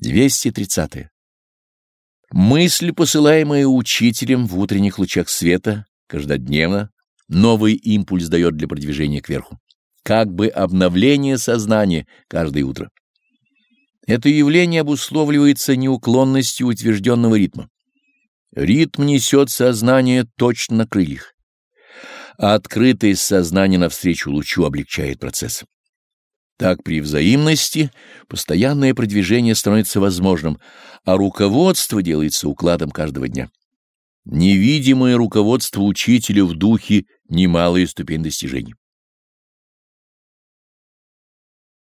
230. -е. Мысль, посылаемая учителем в утренних лучах света, каждодневно, новый импульс дает для продвижения кверху, как бы обновление сознания каждое утро. Это явление обусловливается неуклонностью утвержденного ритма. Ритм несет сознание точно на крыльях, а открытое сознание навстречу лучу облегчает процесс. Так при взаимности постоянное продвижение становится возможным, а руководство делается укладом каждого дня. Невидимое руководство учителя в духе — немалая ступень достижений.